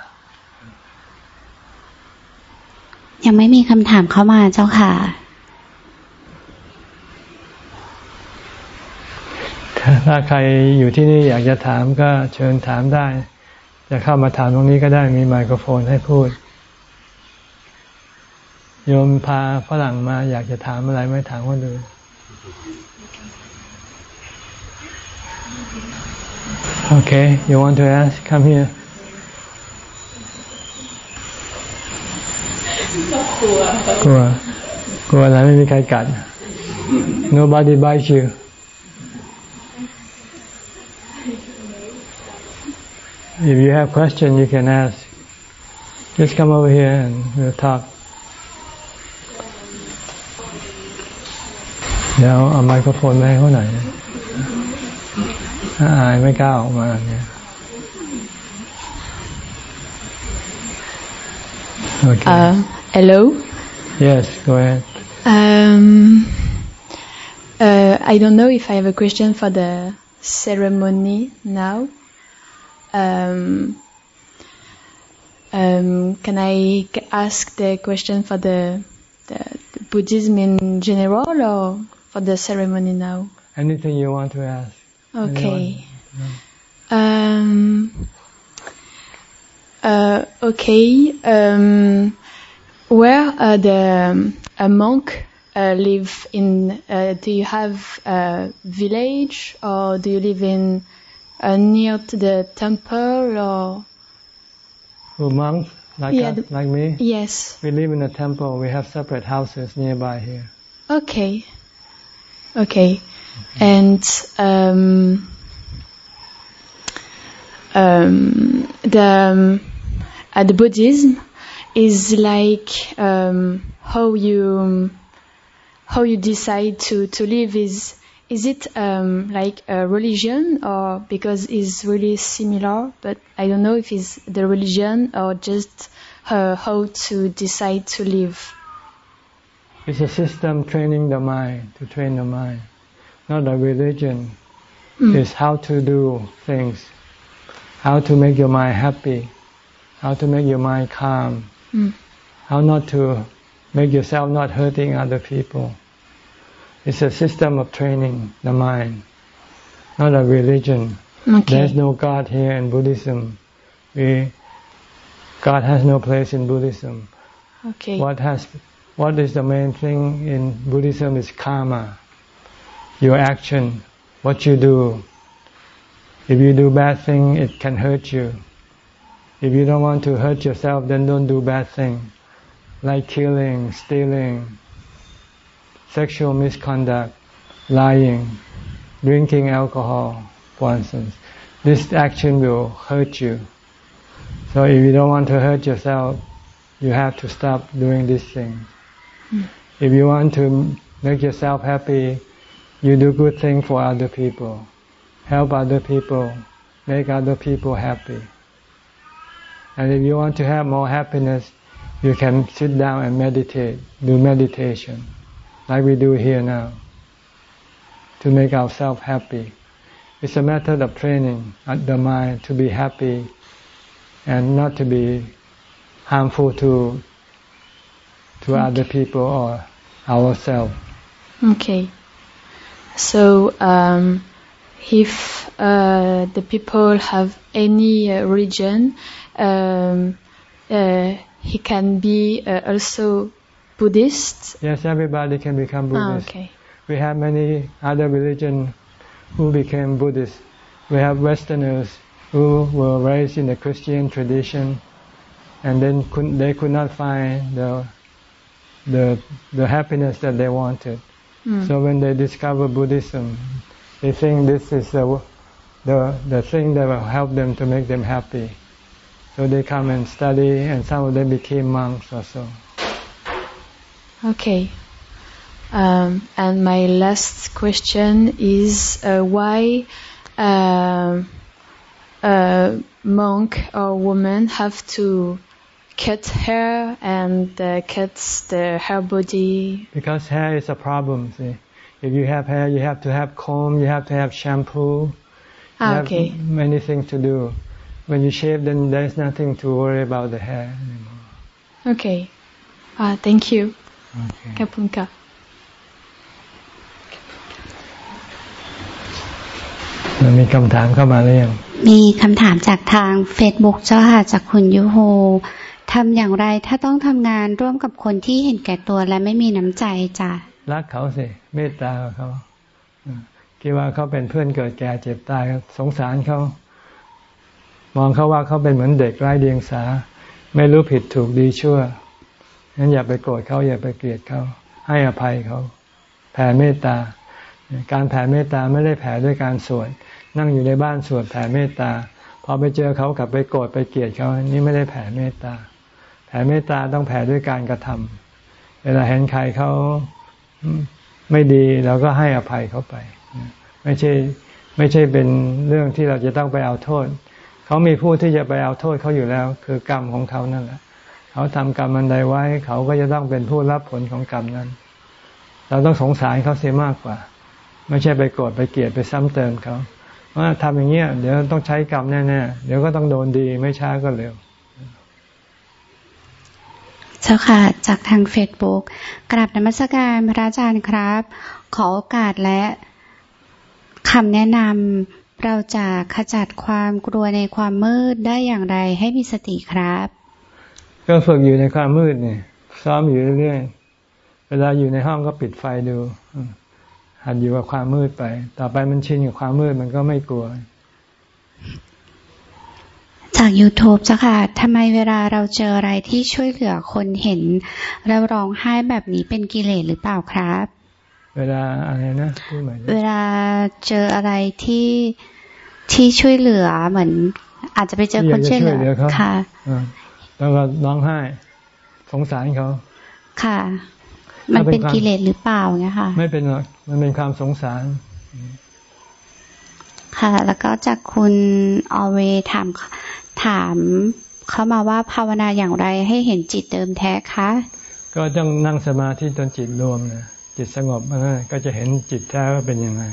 ยังไม่มีคำถามเข้ามาเจ้าค่ะถ้าใครอยู่ที่นี่อยากจะถามก็เชิญถามได้ จะเข้ามาถามตรงนี้ก็ได้มีไมโครโฟนให้พูด โยมพาฝรั่งมาอยากจะถามอะไรไม่ถามคนดู Okay, you want to ask? Come here. กลัวกลัวกลัวอะไรไม่มีใครกัด Nobody bites you. If you have question, you can ask. Just come over here and we'll talk. เดี๋ยวเอาไมโครโฟนมาให้เขาหน่อย อายไม่กล้าออกมาเนี่ย Okay. Uh, hello. Yes, go ahead. Um, uh, I don't know if I have a question for the ceremony now. Um, um, can I ask the question for the, the, the, Buddhism in general or for the ceremony now? Anything you want to ask. Okay. Um, uh, okay. Um, where uh, the a monk uh, live in? Uh, do you have a village or do you live in uh, near to the temple or? Who monks like yeah, us, like me? Yes. We live in a temple. We have separate houses nearby here. Okay. Okay. And um, um, the um, uh, the Buddhism is like um, how you how you decide to to live is is it um, like a religion or because it's really similar, but I don't know if it's the religion or just uh, how to decide to live. It's a system training the mind, to train the mind, not a religion. Mm. It's how to do things, how to make your mind happy, how to make your mind calm, mm. how not to make yourself not hurting other people. It's a system of training the mind. not a religion. Okay. There's no God here in Buddhism. We, God has no place in Buddhism. Okay. What has, what is the main thing in Buddhism is karma. Your action, what you do. If you do bad thing, it can hurt you. If you don't want to hurt yourself, then don't do bad thing, like killing, stealing, sexual misconduct, lying, drinking alcohol, for instance. This action will hurt you. So if you don't want to hurt yourself, you have to stop doing these things. Hmm. If you want to make yourself happy, you do good things for other people. Help other people. Make other people happy. And if you want to have more happiness, you can sit down and meditate, do meditation, like we do here now, to make ourselves happy. It's a method of training the mind to be happy and not to be harmful to to other people or ourselves. Okay. So, um, if uh, the people have any uh, religion, um, uh, he can be uh, also Buddhist. Yes, everybody can become Buddhist. Ah, Buddhist. okay. We have many other religions who became Buddhist. We have Westerners who were raised in the Christian tradition, and then could, they could not find the the the happiness that they wanted. Mm. So when they discover Buddhism, they think this is the the the thing that will help them to make them happy. So they come and study, and some of them became monks also. Okay. Um, and my last question is uh, why um a monk or woman have to cut hair and uh, cut the hair body? Because hair is a problem. See, if you have hair, you have to have comb, you have to have shampoo. you Ah, have okay. many things to do. When you shave, then there's nothing to worry about the hair anymore. Okay. Ah, thank you. Okay. Kapunka. มันมีคำถามเข้ามาหรือยัง มีคำถามจากทาง Facebook เจ้าค่ะจากคุณยูโฮ ทำอย่างไรถ้าต้องทำงานร่วมกับคนที่เห็นแก่ตัวและไม่มีน้ำใจจ้ะรักเขาสิเมตตาเขาคิดว่าเขาเป็นเพื่อนเกิดแก่เจ็บตายสงสารเขามองเขาว่าเขาเป็นเหมือนเด็กไร้เดียงสา ไม่รู้ผิดถูกดีชั่วงั้นอย่าไปโกรธเขาอย่าไปเกลียดเขาให้อภัยเขาแผ่เมตตา การแผ่เมตตาไม่ได้แผ่ด้วยการสวดนั่งอยู่ในบ้านสวดแผ่เมตตาพอไปเจอเขากลับไปโกรธไปเกลียดเขานี่ไม่ได้แผ่เมตตา ผ่เมตตาต้องแผ่ด้วยการกระทำเวลาเห็นใครเขาไม่ดีเราก็ให้อภัยเขาไป ไม่ใช่ไม่ใช่เป็นเรื่องที่เราจะต้องไปเอาโทษ เขามีผู้ที่จะไปเอาโทษเขาอยู่แล้ว คือกรรมของเขานั่นแหละ เขาทำกรรมอันใดไว้ เขาก็จะต้องเป็นผู้รับผลของกรรมนั้น เราต้องสงสารเขาเสียมากกว่า ไม่ใช่ไปโกรธไปเกลียดไปซ้ำเติมเขาว่าทำอย่างเงี้ยเดี๋ยวต้องใช้กรรมแน่ๆเดี๋ยวก็ต้องโดนดีไม่ช้าก็เร็ว เจ้าค่ะ จากทาง Facebook กราบนมัสการพระอาจารย์ครับ ขอโอกาสและคำแนะนำเราจะขจัดความกลัวในความมืดได้อย่างไรให้มีสติครับ ก็ฝึกอยู่ในความมืดเนี่ยซ้อมอยู่เรื่อยๆ เวลาอยู่ในห้องก็ปิดไฟดู หัดอยู่กับความมืดไป ต่อไปมันชินกับความมืดมันก็ไม่กลัว จาก YouTube เจ้าค่ะทำไมเวลาเราเจออะไรที่ช่วยเหลือคนเห็นแล้วร้องไห้แบบนี้เป็นกิเลสหรือเปล่าครับ เวลาอะไรนะพูดใหม่ดิเวลาเจออะไรที่ที่ช่วยเหลือเหมือน อาจจะไปเจอคนช่วยเหลือที่ยากจะเขาค่ะอ่าแล้วก็ร้องไห้ สงสารเขา ค่ะ มันเป็นถ้าเป็นความกิเลสหรือเปล่าเนี่ยค่ะ ไม่เป็นหรอกมันเป็นความสงสารค่ะ แล้วก็จากคุณออเวถาม ถามเข้ามาว่าภาวนาอย่างไรให้เห็นจิตเดิมแท้คะ ก็ต้องนั่งสมาธิจนจิตรวมนะจิตสงบมันก็จะเห็นจิตแท้ว่าเป็นยังไง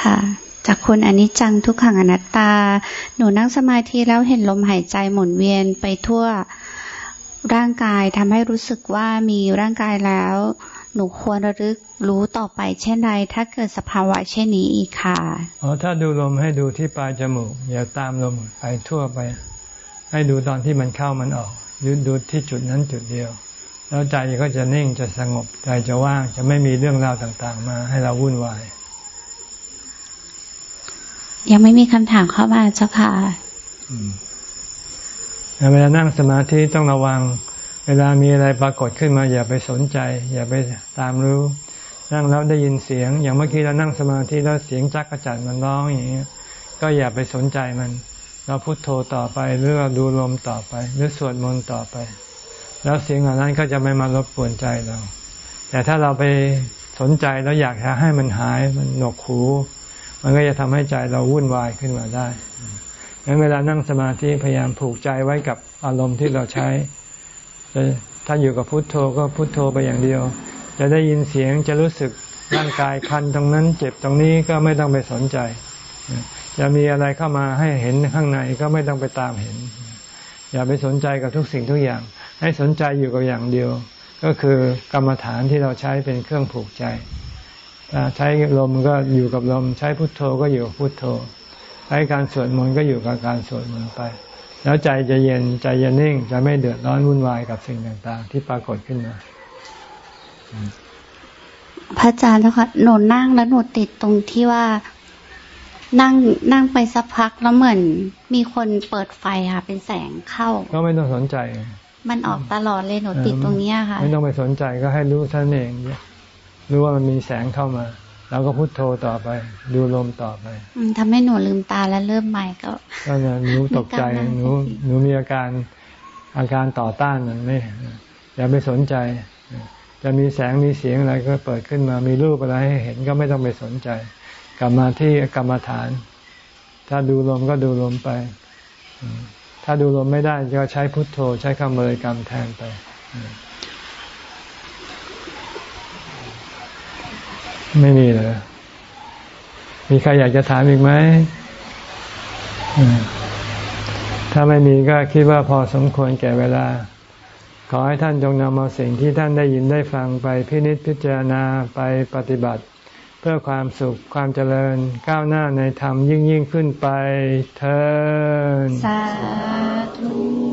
ค่ะ จากคุณอนิจจังทุกขังอนัตตา หนูนั่งสมาธิแล้วเห็นลมหายใจหมุนเวียนไปทั่วร่างกายทำให้รู้สึกว่ามีร่างกายแล้ว หนูควรระลึกรู้ต่อไปเช่นไรถ้าเกิดสภาวะเช่นนี้อีกค่ะอ๋อถ้าดูลมให้ดูที่ปลายจมูก อย่าตามลมไปทั่วไป ให้ดูตอนที่มันเข้ามันออกยืดดูที่จุดนั้นจุดเดียว แล้วใจก็จะนิ่งจะสงบใจจะว่างจะไม่มีเรื่องราวต่างๆ มาให้เราวุ่นวาย ยังไม่มีคำถามเข้ามาเจ้าค่ะเวลานั่งสมาธิต้องระวัง เวลามีอะไรปรากฏขึ้นมา อย่าไปสนใจ อย่าไปตามรู้ นั่งแล้วได้ยินเสียง อย่างเมื่อกี้เรานั่งสมาธิแล้วเสียงจักกระจัดมันร้องอย่างเงี้ยก็อย่าไปสนใจมัน เราพุโทโธต่อไปหรือเราดูลมต่อไป หรือสวดมนต์ต่อไป แล้วเสียงเหล่านั้นก็จะไม่มารบกวนใจเรา แต่ถ้าเราไปสนใจแล้วอยากจะให้มันหายมันหนกหูมันก็จะทำให้ใจเราวุ่นวายขึ้นมาได้งั้นเวลานั่งสมาธิพยายามผูกใจไว้กับอารมณ์ที่เราใช้ ถ้าอยู่กับพุทโธก็พุทโธไปอย่างเดียว จะได้ยินเสียงจะรู้สึกร่างกายคันตรงนั้น เจ็บตรงนี้ก็ไม่ต้องไปสนใจ จะมีอะไรเข้ามาให้เห็นข้างในก็ไม่ต้องไปตามเห็น อย่าไปสนใจกับทุกสิ่งทุกอย่าง ให้สนใจอยู่กับอย่างเดียว ก็คือกรรมฐานที่เราใช้เป็นเครื่องผูกใจใช้ลมก็อยู่กับลม ใช้พุทโธก็อยู่กับพุทโธ ใช้การสวดมนต์ก็อยู่กับการสวดมนต์ไป แล้วใจจะเย็นใจจะนิ่ง จะไม่เดือดร้อนวุ่นวายกับสิ่งต่างๆ ที่ปรากฏขึ้นมา พระอาจารย์เจ้าค่ะหนูนั่งแล้วหนูติดตรงที่ว่านั่งนั่งไปสักพักแล้วเหมือนมีคนเปิดไฟค่ะ เป็นแสงเข้า ก็ไม่ต้องสนใจ มันออกตลอดเลยหนูติดตรงนี้ค่ะ ไม่ต้องไปสนใจก็ให้รู้ท่านเองรู้ว่ามันมีแสงเข้ามา เราก็พุโทโธต่อไป ดูลมต่อไปทำให้หนูลืมตาแล้วเริ่มใหม่ก็ก็เนี่ยหนูตกใจหนูหนูมีอาการอาการต่อต้านมันไม่อย่าไปสนใจ จะมีแสงมีเสียงอะไรก็เปิดขึ้นมามีรูปอะไรให้เห็นก็ไม่ต้องไปสนใจ กลับมาที่กรรมฐาน ถ้าดูลมก็ดูลมไป ถ้าดูลมไม่ได้ก็ใช้พุทโธ ใช้คำบริกรรมแทนไป ไม่มีเลยมีใครอยากจะถามอีกไหม ถ้าไม่มีก็คิดว่าพอสมควรแก่เวลา ขอให้ท่านจงนำเอาสิ่งที่ท่านได้ยินได้ฟังไปพินิจพิจารณาไปปฏิบัติ เพื่อความสุขความเจริญก้าวหน้าในธรรมยิ่งยิ่งขึ้นไปเธอสาธุ